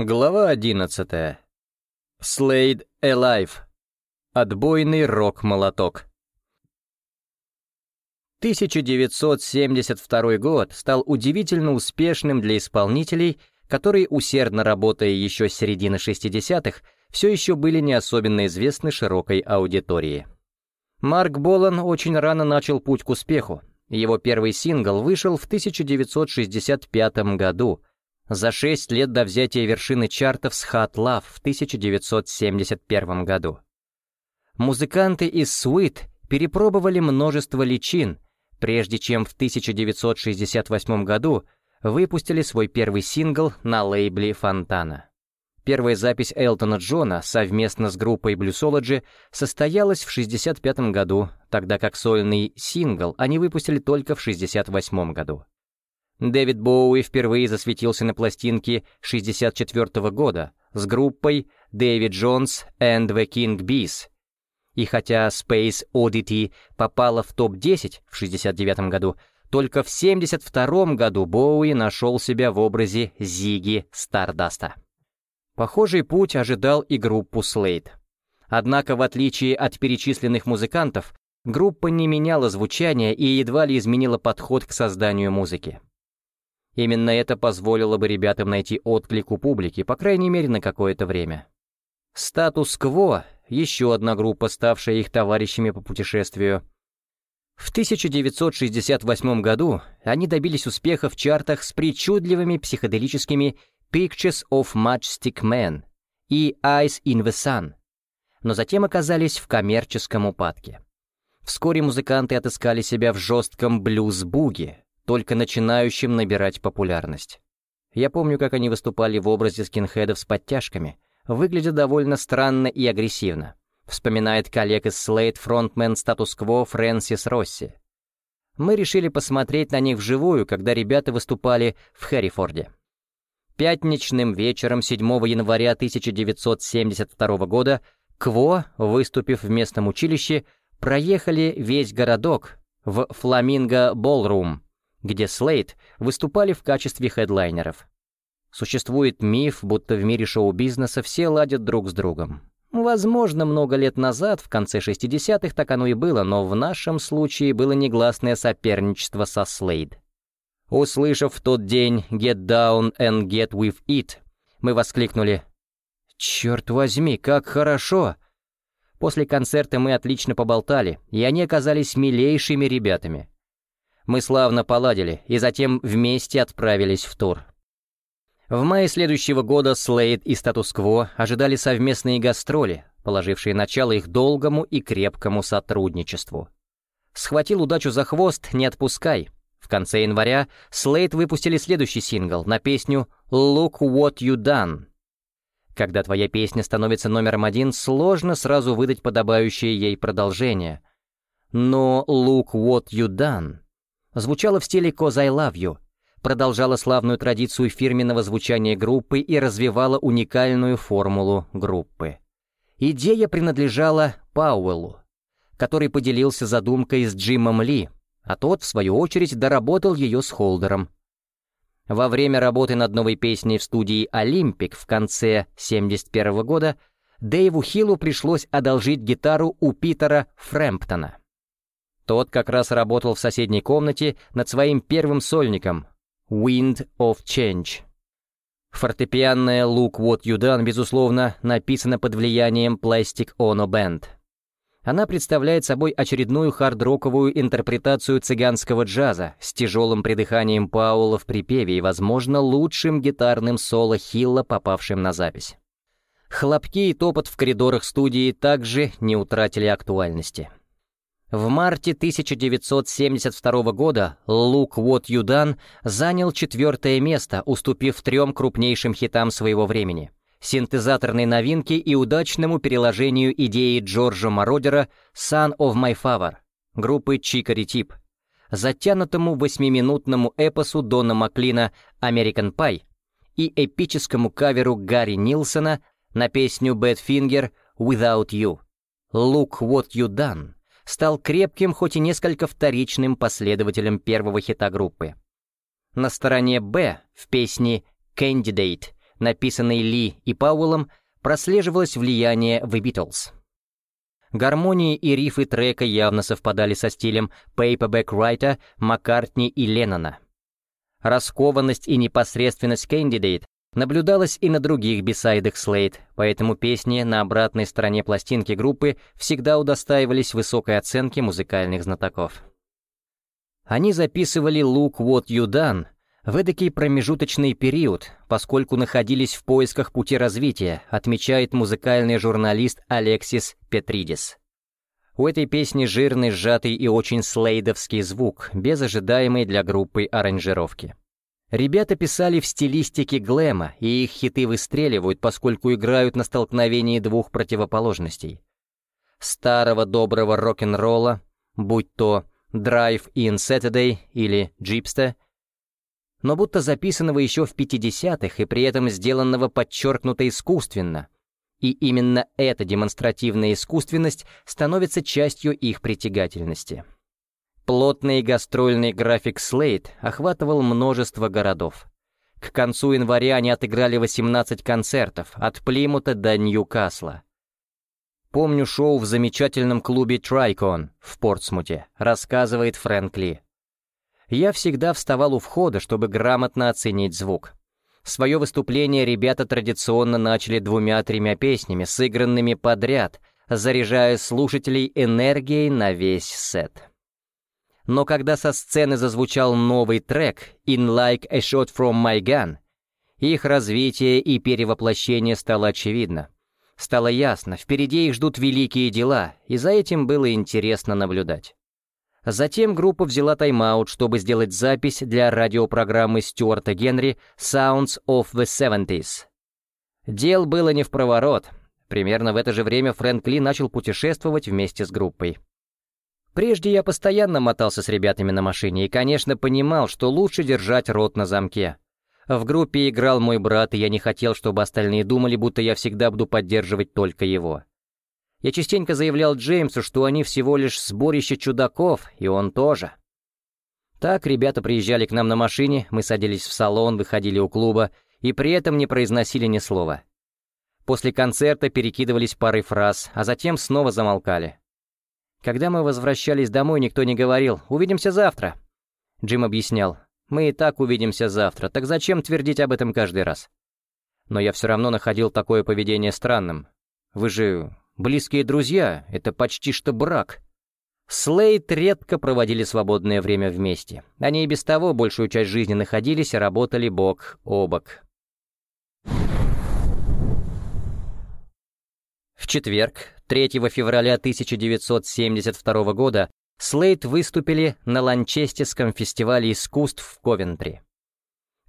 Глава 11. Slade Alive. Отбойный рок-молоток. 1972 год стал удивительно успешным для исполнителей, которые, усердно работая еще с середины 60-х, все еще были не особенно известны широкой аудитории. Марк Болан очень рано начал путь к успеху. Его первый сингл вышел в 1965 году — за шесть лет до взятия вершины чартов с Hot Love в 1971 году. Музыканты из Sweet перепробовали множество личин, прежде чем в 1968 году выпустили свой первый сингл на лейбле Фонтана. Первая запись Элтона Джона совместно с группой Bluesology состоялась в 1965 году, тогда как сольный сингл они выпустили только в 1968 году. Дэвид Боуи впервые засветился на пластинке 64 года с группой Дэвид Джонс and the King Bees. И хотя Space Oddity попала в топ-10 в 69 году, только в 72 году Боуи нашел себя в образе Зиги Стардаста. Похожий путь ожидал и группу Slade. Однако, в отличие от перечисленных музыкантов, группа не меняла звучание и едва ли изменила подход к созданию музыки. Именно это позволило бы ребятам найти отклик у публики, по крайней мере, на какое-то время. «Статус-кво» — еще одна группа, ставшая их товарищами по путешествию. В 1968 году они добились успеха в чартах с причудливыми психоделическими «Pictures of Matchstick Man» и «Eyes in the Sun», но затем оказались в коммерческом упадке. Вскоре музыканты отыскали себя в жестком блюз-буге, только начинающим набирать популярность. Я помню, как они выступали в образе скинхедов с подтяжками, выглядя довольно странно и агрессивно, вспоминает коллег из Slate фронтмен статус-кво Фрэнсис Росси. Мы решили посмотреть на них вживую, когда ребята выступали в Хэррифорде. Пятничным вечером 7 января 1972 года Кво, выступив в местном училище, проехали весь городок в Фламинго Болрум, где Слейд выступали в качестве хедлайнеров. Существует миф, будто в мире шоу-бизнеса все ладят друг с другом. Возможно, много лет назад, в конце 60-х, так оно и было, но в нашем случае было негласное соперничество со Слейд. Услышав в тот день «Get down and get with it», мы воскликнули «Черт возьми, как хорошо!» После концерта мы отлично поболтали, и они оказались милейшими ребятами. Мы славно поладили, и затем вместе отправились в тур. В мае следующего года Слейд и Статус-Кво ожидали совместные гастроли, положившие начало их долгому и крепкому сотрудничеству. Схватил удачу за хвост, не отпускай. В конце января Слейд выпустили следующий сингл на песню «Look What You Done». Когда твоя песня становится номером один, сложно сразу выдать подобающее ей продолжение. Но «Look What You Done» звучала в стиле «Cause I love you», продолжала славную традицию фирменного звучания группы и развивала уникальную формулу группы. Идея принадлежала Пауэллу, который поделился задумкой с Джимом Ли, а тот, в свою очередь, доработал ее с Холдером. Во время работы над новой песней в студии «Олимпик» в конце 1971 года Дэйву Хиллу пришлось одолжить гитару у Питера Фрэмптона. Тот как раз работал в соседней комнате над своим первым сольником «Wind of Change». Фортепианная «Look What You Done», безусловно, написана под влиянием Plastic Ono Band. Она представляет собой очередную хард-роковую интерпретацию цыганского джаза с тяжелым придыханием Паула в припеве и, возможно, лучшим гитарным соло Хилла, попавшим на запись. Хлопки и топот в коридорах студии также не утратили актуальности. В марте 1972 года «Look What You Done» занял четвертое место, уступив трем крупнейшим хитам своего времени — синтезаторной новинке и удачному переложению идеи Джорджа Мародера «Son of My Father» группы Чикари Тип, затянутому восьмиминутному эпосу Дона Маклина «American Pie» и эпическому каверу Гарри Нилсона на песню «Badfinger Without You» «Look What You Done» стал крепким, хоть и несколько вторичным последователем первого хита группы. На стороне «Б» в песне «Candidate» написанной Ли и Пауэллом, прослеживалось влияние The Beatles. Гармонии и рифы трека явно совпадали со стилем Paperback Writer, Маккартни и Леннона. Раскованность и непосредственность Candidate наблюдалась и на других бисайдах Slate, поэтому песни на обратной стороне пластинки группы всегда удостаивались высокой оценки музыкальных знатоков. Они записывали «Look What You Done», в эдакий промежуточный период, поскольку находились в поисках пути развития, отмечает музыкальный журналист Алексис Петридис. У этой песни жирный, сжатый и очень слейдовский звук, без ожидаемой для группы аранжировки. Ребята писали в стилистике глэма, и их хиты выстреливают, поскольку играют на столкновении двух противоположностей. Старого доброго рок-н-ролла, будь то Drive in Saturday или Gypster — но будто записанного еще в 50-х и при этом сделанного подчеркнуто искусственно. И именно эта демонстративная искусственность становится частью их притягательности. Плотный гастрольный график Slate охватывал множество городов. К концу января они отыграли 18 концертов, от Плимута до Ньюкасла. Помню шоу в замечательном клубе Трайкон в Портсмуте, рассказывает Фрэнк Ли я всегда вставал у входа, чтобы грамотно оценить звук. Свое выступление ребята традиционно начали двумя-тремя песнями, сыгранными подряд, заряжая слушателей энергией на весь сет. Но когда со сцены зазвучал новый трек «In Like a Shot From My Gun», их развитие и перевоплощение стало очевидно. Стало ясно, впереди их ждут великие дела, и за этим было интересно наблюдать. Затем группа взяла тайм-аут, чтобы сделать запись для радиопрограммы Стюарта Генри «Sounds of the Seventies». Дел было не в проворот. Примерно в это же время Фрэнк Ли начал путешествовать вместе с группой. Прежде я постоянно мотался с ребятами на машине и, конечно, понимал, что лучше держать рот на замке. В группе играл мой брат, и я не хотел, чтобы остальные думали, будто я всегда буду поддерживать только его. Я частенько заявлял Джеймсу, что они всего лишь сборище чудаков, и он тоже. Так ребята приезжали к нам на машине, мы садились в салон, выходили у клуба, и при этом не произносили ни слова. После концерта перекидывались парой фраз, а затем снова замолкали. Когда мы возвращались домой, никто не говорил «Увидимся завтра». Джим объяснял «Мы и так увидимся завтра, так зачем твердить об этом каждый раз?» Но я все равно находил такое поведение странным. Вы же Близкие друзья — это почти что брак. Слейд редко проводили свободное время вместе. Они и без того большую часть жизни находились и работали бок о бок. В четверг, 3 февраля 1972 года, Слейд выступили на Ланчестерском фестивале искусств в Ковентри.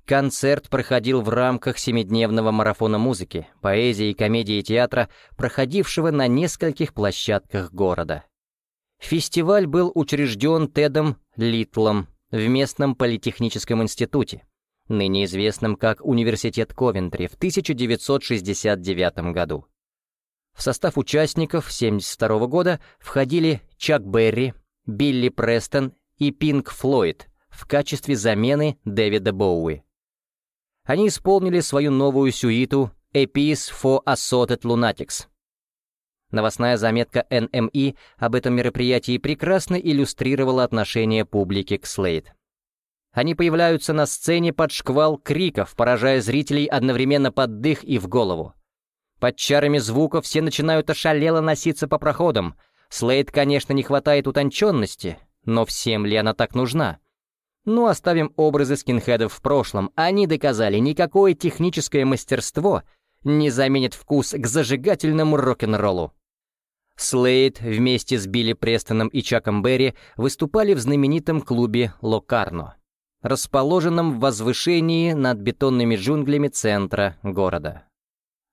Концерт проходил в рамках семидневного марафона музыки, поэзии, комедии и театра, проходившего на нескольких площадках города. Фестиваль был учрежден Тедом Литлом в местном политехническом институте, ныне известном как Университет Ковентри, в 1969 году. В состав участников 1972 года входили Чак Берри, Билли Престон и Пинк Флойд в качестве замены Дэвида Боуи. Они исполнили свою новую сюиту «A Piece for Assorted Lunatics». Новостная заметка NME об этом мероприятии прекрасно иллюстрировала отношение публики к Слейд. Они появляются на сцене под шквал криков, поражая зрителей одновременно под дых и в голову. Под чарами звука все начинают ошалело носиться по проходам. Слейд, конечно, не хватает утонченности, но всем ли она так нужна? Ну, оставим образы скинхедов в прошлом. Они доказали, никакое техническое мастерство не заменит вкус к зажигательному рок-н-роллу. Слейд вместе с Билли Престоном и Чаком Берри выступали в знаменитом клубе «Локарно», расположенном в возвышении над бетонными джунглями центра города.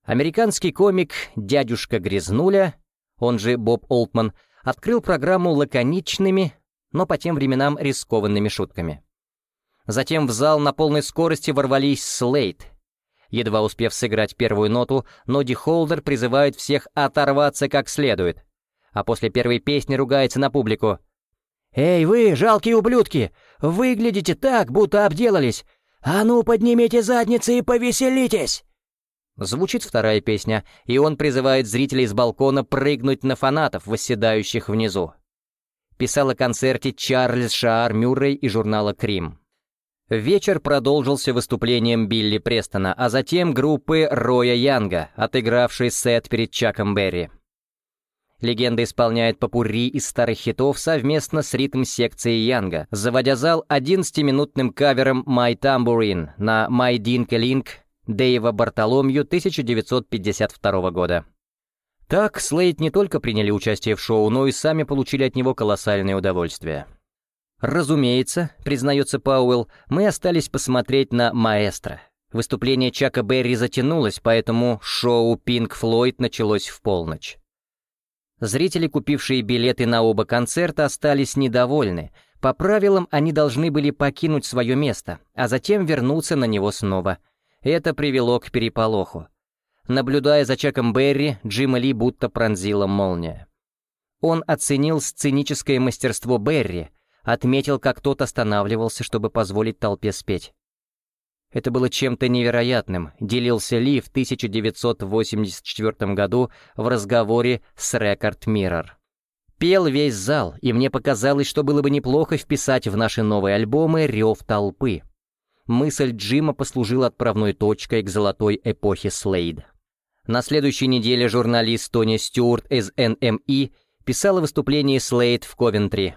Американский комик «Дядюшка Грязнуля», он же Боб Олтман, открыл программу лаконичными, но по тем временам рискованными шутками. Затем в зал на полной скорости ворвались Слейд. Едва успев сыграть первую ноту, Ноди Холдер призывает всех оторваться как следует. А после первой песни ругается на публику. «Эй вы, жалкие ублюдки! Выглядите так, будто обделались! А ну, поднимите задницы и повеселитесь!» Звучит вторая песня, и он призывает зрителей с балкона прыгнуть на фанатов, восседающих внизу. Писал о концерте Чарльз Шаар Мюррей и журнала «Крим». Вечер продолжился выступлением Билли Престона, а затем группы Роя Янга, отыгравшей сет перед Чаком Берри. Легенда исполняет попурри из старых хитов совместно с ритм-секцией Янга, заводя зал 11-минутным кавером «My Tambourine» на «My Dinkeling» Дэйва Бартоломью 1952 года. Так, Слейд не только приняли участие в шоу, но и сами получили от него колоссальное удовольствие. Разумеется, признается Пауэлл, мы остались посмотреть на «Маэстро». Выступление Чака Берри затянулось, поэтому шоу «Пинк Флойд» началось в полночь. Зрители, купившие билеты на оба концерта, остались недовольны. По правилам, они должны были покинуть свое место, а затем вернуться на него снова. Это привело к переполоху. Наблюдая за Чаком Берри, Джима Ли будто пронзила молния. Он оценил сценическое мастерство Берри, отметил, как тот останавливался, чтобы позволить толпе спеть. Это было чем-то невероятным, делился Ли в 1984 году в разговоре с Record Mirror. Пел весь зал, и мне показалось, что было бы неплохо вписать в наши новые альбомы рев толпы. Мысль Джима послужила отправной точкой к золотой эпохе Слейд. На следующей неделе журналист Тони Стюарт из NME писал о выступлении Слейд в Ковентри.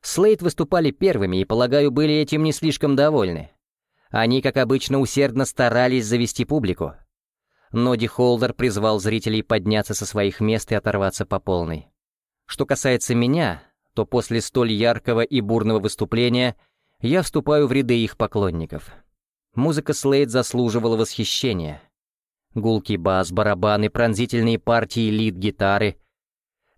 Слейд выступали первыми и, полагаю, были этим не слишком довольны. Они, как обычно, усердно старались завести публику. Ноди Холдер призвал зрителей подняться со своих мест и оторваться по полной. Что касается меня, то после столь яркого и бурного выступления я вступаю в ряды их поклонников. Музыка Слейд заслуживала восхищения. Гулкий бас, барабаны, пронзительные партии лид-гитары.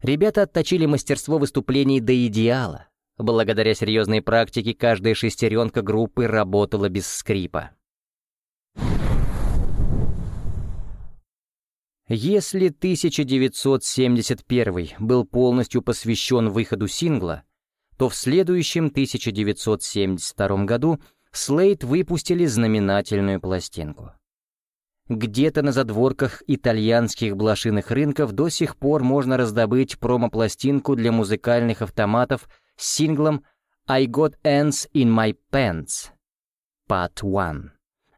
Ребята отточили мастерство выступлений до идеала, Благодаря серьезной практике каждая шестеренка группы работала без скрипа. Если 1971 был полностью посвящен выходу сингла, то в следующем 1972 году Слейд выпустили знаменательную пластинку. Где-то на задворках итальянских блошиных рынков до сих пор можно раздобыть промо-пластинку для музыкальных автоматов с синглом «I Got Ants in My Pants» Part 1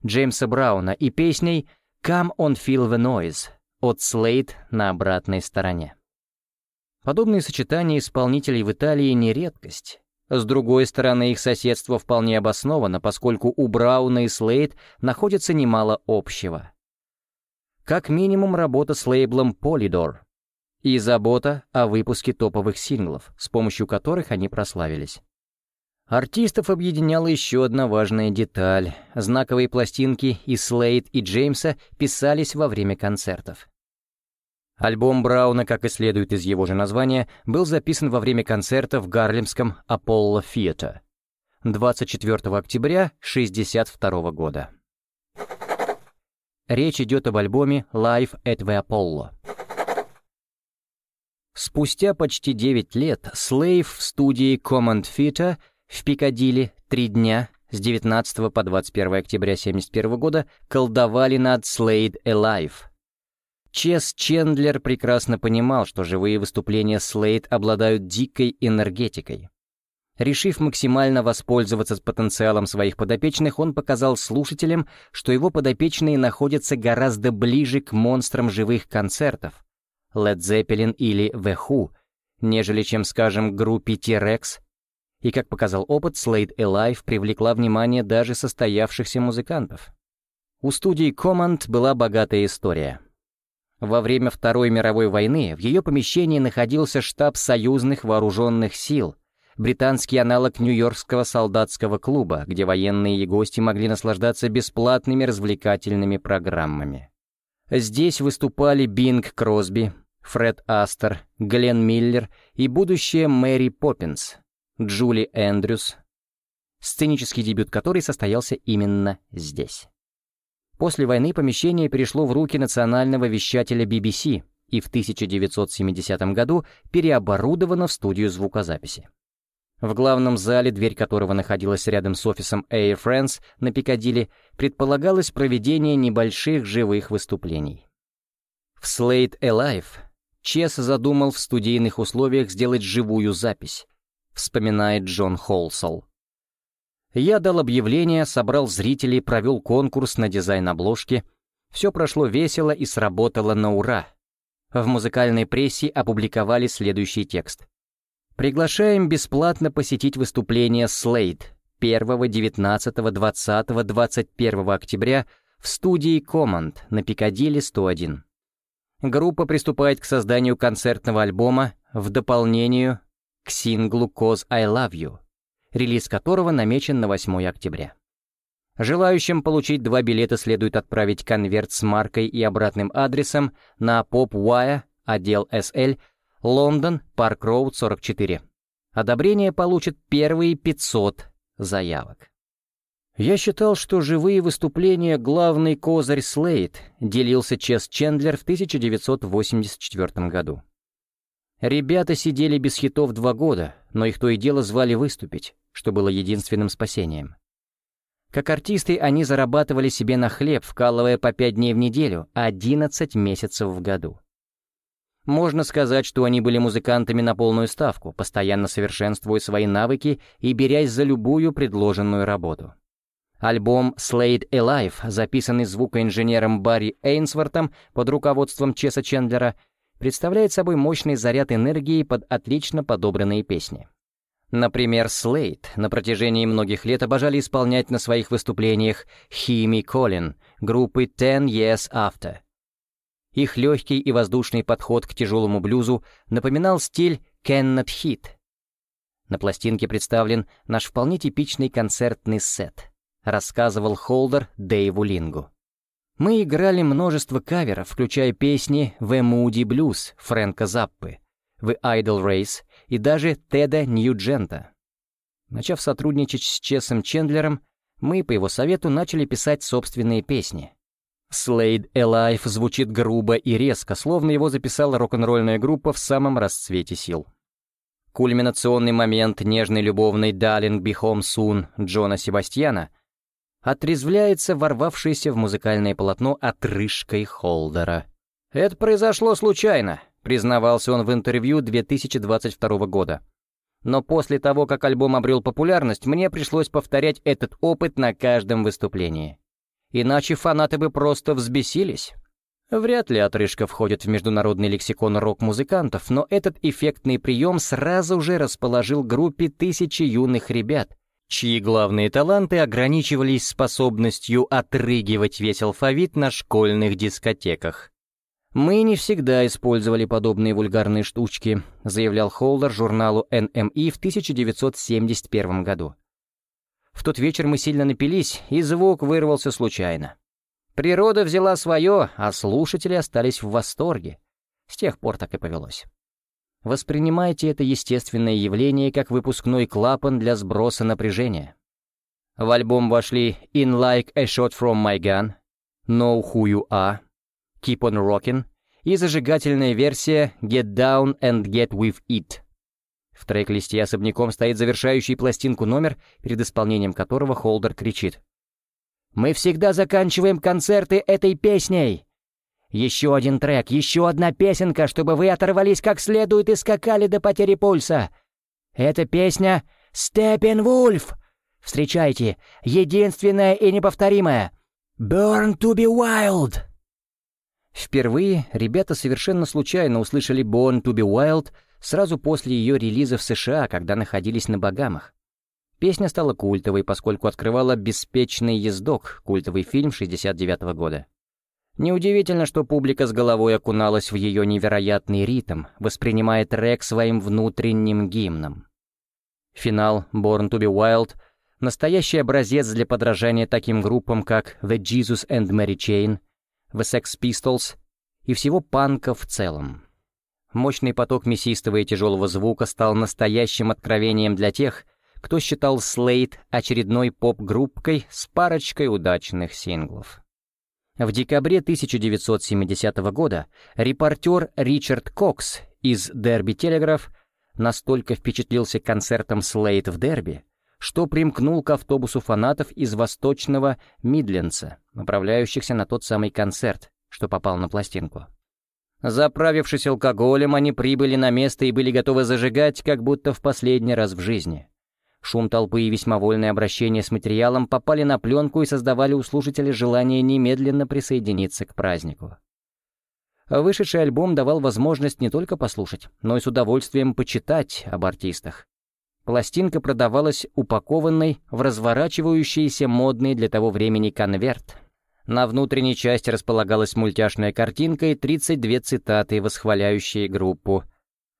Джеймса Брауна и песней «Come on Feel the Noise» от Slade на обратной стороне. Подобные сочетания исполнителей в Италии не редкость. С другой стороны, их соседство вполне обосновано, поскольку у Брауна и Слейд находится немало общего. Как минимум работа с лейблом Polydor, и забота о выпуске топовых синглов, с помощью которых они прославились. Артистов объединяла еще одна важная деталь. Знаковые пластинки и Слейд, и Джеймса писались во время концертов. Альбом Брауна, как и следует из его же названия, был записан во время концерта в гарлемском Apollo Theatre 24 октября 1962 года. Речь идет об альбоме Live at the Apollo. Спустя почти 9 лет Слейв в студии Command Theater в Пикадилли три дня с 19 по 21 октября 1971 года колдовали над Slade Alive. Чес Чендлер прекрасно понимал, что живые выступления Слейд обладают дикой энергетикой. Решив максимально воспользоваться потенциалом своих подопечных, он показал слушателям, что его подопечные находятся гораздо ближе к монстрам живых концертов, Led Zeppelin или The Who, нежели чем, скажем, группе T-Rex. И, как показал опыт, Slade Alive привлекла внимание даже состоявшихся музыкантов. У студии Command была богатая история. Во время Второй мировой войны в ее помещении находился штаб союзных вооруженных сил, британский аналог Нью-Йоркского солдатского клуба, где военные и гости могли наслаждаться бесплатными развлекательными программами. Здесь выступали Бинг Кросби, Фред Астер, Глен Миллер и будущая Мэри Поппинс, Джули Эндрюс, сценический дебют которой состоялся именно здесь. После войны помещение перешло в руки национального вещателя BBC и в 1970 году переоборудовано в студию звукозаписи. В главном зале, дверь которого находилась рядом с офисом Air France на Пикадилли, предполагалось проведение небольших живых выступлений. В Slate Alive Чес задумал в студийных условиях сделать живую запись, вспоминает Джон Холсол. Я дал объявление, собрал зрителей, провел конкурс на дизайн обложки. Все прошло весело и сработало на ура. В музыкальной прессе опубликовали следующий текст. Приглашаем бесплатно посетить выступление Slade 1, 19, 20, 21 октября в студии Command на Пикадилли 101. Группа приступает к созданию концертного альбома в дополнение к синглу «Cause I Love You», релиз которого намечен на 8 октября. Желающим получить два билета следует отправить конверт с маркой и обратным адресом на PopWire, отдел SL, Лондон, Парк Роуд, 44. Одобрение получат первые 500 заявок. Я считал, что живые выступления — главный козырь Слейд, делился Чес Чендлер в 1984 году. Ребята сидели без хитов два года, но их то и дело звали выступить, что было единственным спасением. Как артисты они зарабатывали себе на хлеб, вкалывая по пять дней в неделю, 11 месяцев в году. Можно сказать, что они были музыкантами на полную ставку, постоянно совершенствуя свои навыки и берясь за любую предложенную работу. Альбом «Slade Alive», записанный звукоинженером Барри Эйнсвортом под руководством Чеса Чендлера, представляет собой мощный заряд энергии под отлично подобранные песни. Например, Slade на протяжении многих лет обожали исполнять на своих выступлениях «Hear Me группы Ten Years After — их легкий и воздушный подход к тяжелому блюзу напоминал стиль «Cannot Hit». На пластинке представлен наш вполне типичный концертный сет, рассказывал Холдер Дэйву Лингу. Мы играли множество каверов, включая песни «The Moody Blues» Фрэнка Заппы, «The Idol Race» и даже Теда Ньюджента. Начав сотрудничать с Чесом Чендлером, мы, по его совету, начали писать собственные песни. Slade Alive звучит грубо и резко, словно его записала рок-н-ролльная группа в самом расцвете сил. Кульминационный момент нежной любовной «Darling Be Home Soon» Джона Себастьяна отрезвляется ворвавшийся в музыкальное полотно отрыжкой Холдера. «Это произошло случайно», — признавался он в интервью 2022 года. Но после того, как альбом обрел популярность, мне пришлось повторять этот опыт на каждом выступлении иначе фанаты бы просто взбесились. Вряд ли отрыжка входит в международный лексикон рок-музыкантов, но этот эффектный прием сразу же расположил группе тысячи юных ребят, чьи главные таланты ограничивались способностью отрыгивать весь алфавит на школьных дискотеках. «Мы не всегда использовали подобные вульгарные штучки», заявлял Холдер журналу NME в 1971 году. В тот вечер мы сильно напились, и звук вырвался случайно. Природа взяла свое, а слушатели остались в восторге. С тех пор так и повелось. Воспринимайте это естественное явление как выпускной клапан для сброса напряжения. В альбом вошли «In Like a Shot From My Gun», «Know Who You Are», «Keep On Rockin' и зажигательная версия «Get Down and Get With It». В трек-листе особняком стоит завершающий пластинку номер, перед исполнением которого Холдер кричит. «Мы всегда заканчиваем концерты этой песней!» «Еще один трек, еще одна песенка, чтобы вы оторвались как следует и скакали до потери пульса!» «Эта песня «Steppenwolf». Встречайте, единственная и неповторимая «Burn to be Wild». Впервые ребята совершенно случайно услышали «Born to be Wild» сразу после ее релиза в США, когда находились на Багамах. Песня стала культовой, поскольку открывала «Беспечный ездок», культовый фильм 69 -го года. Неудивительно, что публика с головой окуналась в ее невероятный ритм, воспринимая трек своим внутренним гимном. Финал «Born to be Wild» — настоящий образец для подражания таким группам, как The Jesus and Mary Chain, The Sex Pistols и всего панка в целом. Мощный поток мясистого и тяжелого звука стал настоящим откровением для тех, кто считал Слейд очередной поп-группкой с парочкой удачных синглов. В декабре 1970 года репортер Ричард Кокс из Дерби Телеграф настолько впечатлился концертом Слейд в Дерби, что примкнул к автобусу фанатов из восточного Мидлендса, направляющихся на тот самый концерт, что попал на пластинку. Заправившись алкоголем, они прибыли на место и были готовы зажигать, как будто в последний раз в жизни. Шум толпы и весьма вольное обращение с материалом попали на пленку и создавали у слушателя желание немедленно присоединиться к празднику. Вышедший альбом давал возможность не только послушать, но и с удовольствием почитать об артистах. Пластинка продавалась упакованной в разворачивающийся модный для того времени конверт. На внутренней части располагалась мультяшная картинка и 32 цитаты, восхваляющие группу.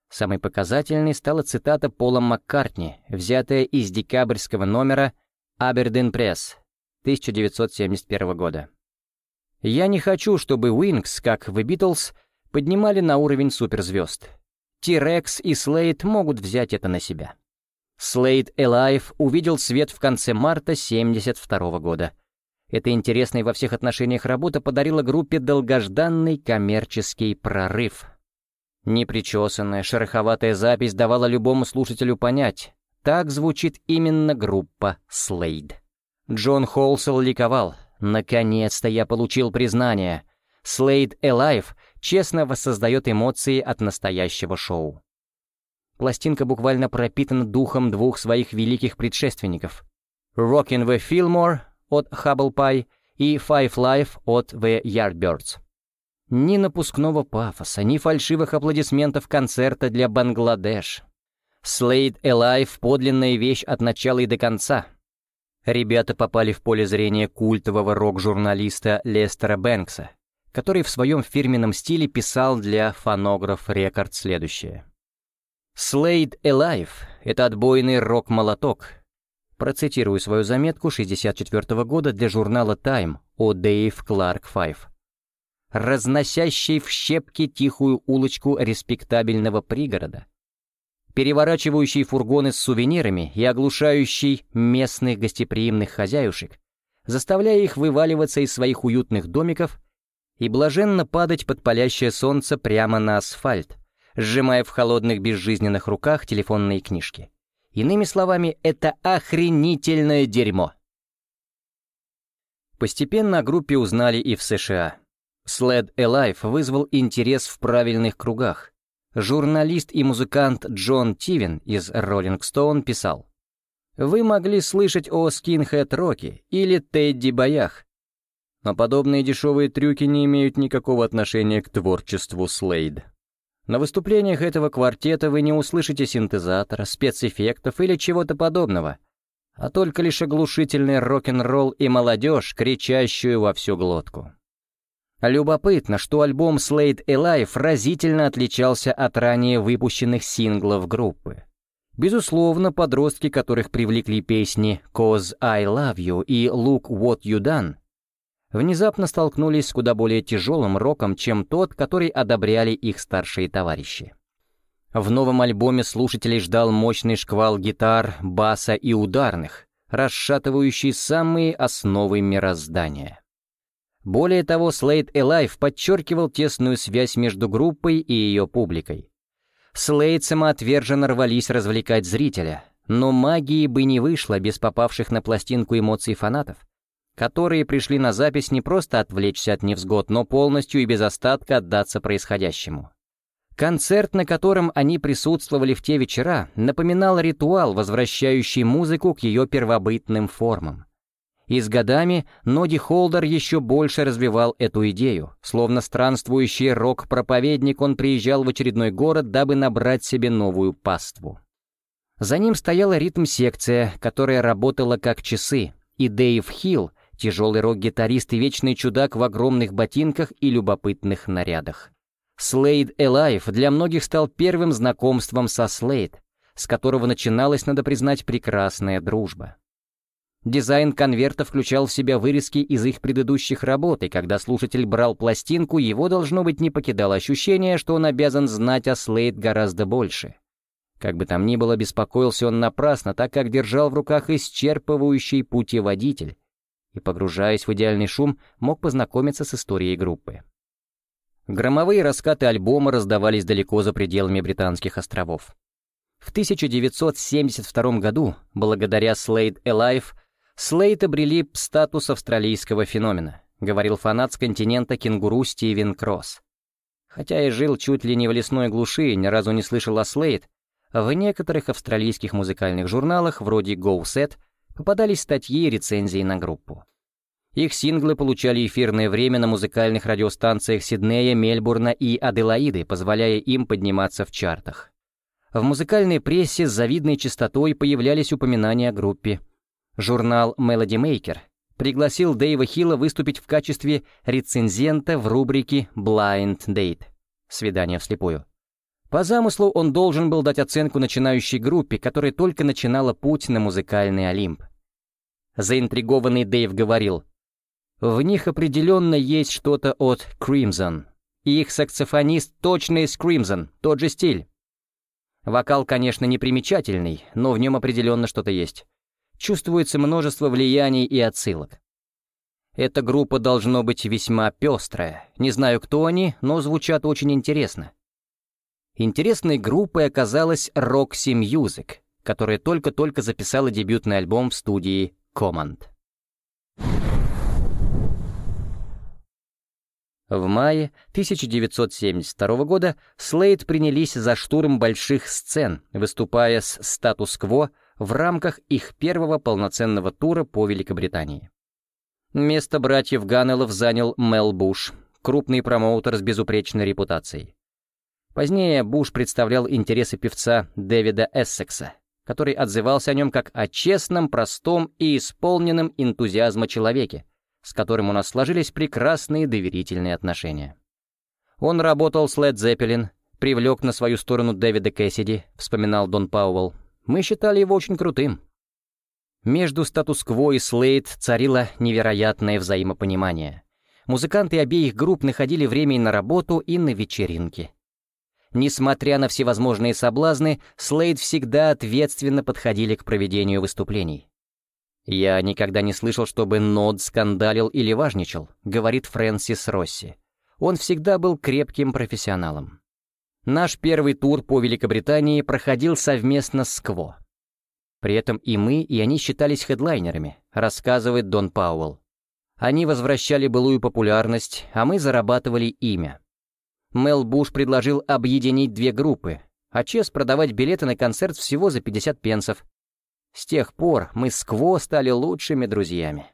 Самой показательной стала цитата Пола Маккартни, взятая из декабрьского номера «Абердин Пресс» 1971 года. «Я не хочу, чтобы Wings, как в Beatles, поднимали на уровень суперзвезд. T-Rex и Slade могут взять это на себя». Slade Alive увидел свет в конце марта 1972 года. Эта интересная во всех отношениях работа подарила группе долгожданный коммерческий прорыв. Непричесанная, шероховатая запись давала любому слушателю понять, так звучит именно группа Slade. Джон Холсел ликовал. «Наконец-то я получил признание. Slade Alive честно воссоздает эмоции от настоящего шоу». Пластинка буквально пропитана духом двух своих великих предшественников. «Rockin' the Fillmore» от Hubble Pie и «Five Life» от The Yardbirds. Ни напускного пафоса, ни фальшивых аплодисментов концерта для Бангладеш. Slade Alive — подлинная вещь от начала и до конца. Ребята попали в поле зрения культового рок-журналиста Лестера Бэнкса, который в своем фирменном стиле писал для Phonograph Records следующее. Slade Alive — это отбойный рок-молоток. Процитирую свою заметку 64 года для журнала Time о Дэйв Кларк Файв. Разносящий в щепки тихую улочку респектабельного пригорода, переворачивающий фургоны с сувенирами и оглушающий местных гостеприимных хозяюшек, заставляя их вываливаться из своих уютных домиков и блаженно падать под палящее солнце прямо на асфальт, сжимая в холодных безжизненных руках телефонные книжки. Иными словами, это охренительное дерьмо. Постепенно о группе узнали и в США. Sled Alive вызвал интерес в правильных кругах. Журналист и музыкант Джон Тивен из Rolling Stone писал, «Вы могли слышать о скинхед-роке или Тедди-боях, но подобные дешевые трюки не имеют никакого отношения к творчеству Слейд». На выступлениях этого квартета вы не услышите синтезатора, спецэффектов или чего-то подобного, а только лишь оглушительный рок-н-ролл и молодежь, кричащую во всю глотку. Любопытно, что альбом Slade Alive разительно отличался от ранее выпущенных синглов группы. Безусловно, подростки, которых привлекли песни «Cause I Love You» и «Look What You Done», внезапно столкнулись с куда более тяжелым роком, чем тот, который одобряли их старшие товарищи. В новом альбоме слушателей ждал мощный шквал гитар, баса и ударных, расшатывающий самые основы мироздания. Более того, Slade Alive подчеркивал тесную связь между группой и ее публикой. Слейд самоотверженно рвались развлекать зрителя, но магии бы не вышло без попавших на пластинку эмоций фанатов которые пришли на запись не просто отвлечься от невзгод, но полностью и без остатка отдаться происходящему. Концерт, на котором они присутствовали в те вечера, напоминал ритуал, возвращающий музыку к ее первобытным формам. И с годами Ноди Холдер еще больше развивал эту идею. Словно странствующий рок-проповедник, он приезжал в очередной город, дабы набрать себе новую паству. За ним стояла ритм-секция, которая работала как часы, и Дэйв Хилл, Тяжелый рок-гитарист и вечный чудак в огромных ботинках и любопытных нарядах. Slade Alive для многих стал первым знакомством со Slade, с которого начиналась, надо признать, прекрасная дружба. Дизайн конверта включал в себя вырезки из их предыдущих работ, и когда слушатель брал пластинку, его, должно быть, не покидало ощущение, что он обязан знать о Слейд гораздо больше. Как бы там ни было, беспокоился он напрасно, так как держал в руках исчерпывающий путеводитель, и, погружаясь в идеальный шум, мог познакомиться с историей группы. Громовые раскаты альбома раздавались далеко за пределами Британских островов. В 1972 году, благодаря Slade Alive, Slade обрели статус австралийского феномена, говорил фанат с континента кенгуру Стивен Кросс. Хотя и жил чуть ли не в лесной глуши, ни разу не слышал о Slade, в некоторых австралийских музыкальных журналах, вроде Go Set, попадались статьи и рецензии на группу. Их синглы получали эфирное время на музыкальных радиостанциях Сиднея, Мельбурна и Аделаиды, позволяя им подниматься в чартах. В музыкальной прессе с завидной частотой появлялись упоминания о группе. Журнал Melody Maker пригласил Дэйва Хилла выступить в качестве рецензента в рубрике Blind Date — «Свидание вслепую». По замыслу он должен был дать оценку начинающей группе, которая только начинала путь на музыкальный Олимп. Заинтригованный Дэйв говорил, «В них определенно есть что-то от Crimson. Их саксофонист точно из Crimson, тот же стиль. Вокал, конечно, непримечательный, но в нем определенно что-то есть. Чувствуется множество влияний и отсылок. Эта группа должно быть весьма пестрая. Не знаю, кто они, но звучат очень интересно. Интересной группой оказалась Roxy Music, которая только-только записала дебютный альбом в студии Command. В мае 1972 года Слейд принялись за штурм больших сцен, выступая с «Статус-кво» в рамках их первого полноценного тура по Великобритании. Место братьев Ганнеллов занял Мел Буш, крупный промоутер с безупречной репутацией. Позднее Буш представлял интересы певца Дэвида Эссекса, который отзывался о нем как о честном, простом и исполненном энтузиазма человеке, с которым у нас сложились прекрасные доверительные отношения. Он работал с Led Zeppelin, привлек на свою сторону Дэвида Кэссиди, вспоминал Дон Пауэлл. Мы считали его очень крутым. Между статус-кво и Слейд царило невероятное взаимопонимание. Музыканты обеих групп находили время и на работу, и на вечеринки. Несмотря на всевозможные соблазны, Слейд всегда ответственно подходили к проведению выступлений. «Я никогда не слышал, чтобы Нод скандалил или важничал», — говорит Фрэнсис Росси. «Он всегда был крепким профессионалом». Наш первый тур по Великобритании проходил совместно с Кво. При этом и мы, и они считались хедлайнерами, рассказывает Дон Пауэлл. Они возвращали былую популярность, а мы зарабатывали имя. Мел Буш предложил объединить две группы, а Чес продавать билеты на концерт всего за 50 пенсов, с тех пор мы с Кво стали лучшими друзьями.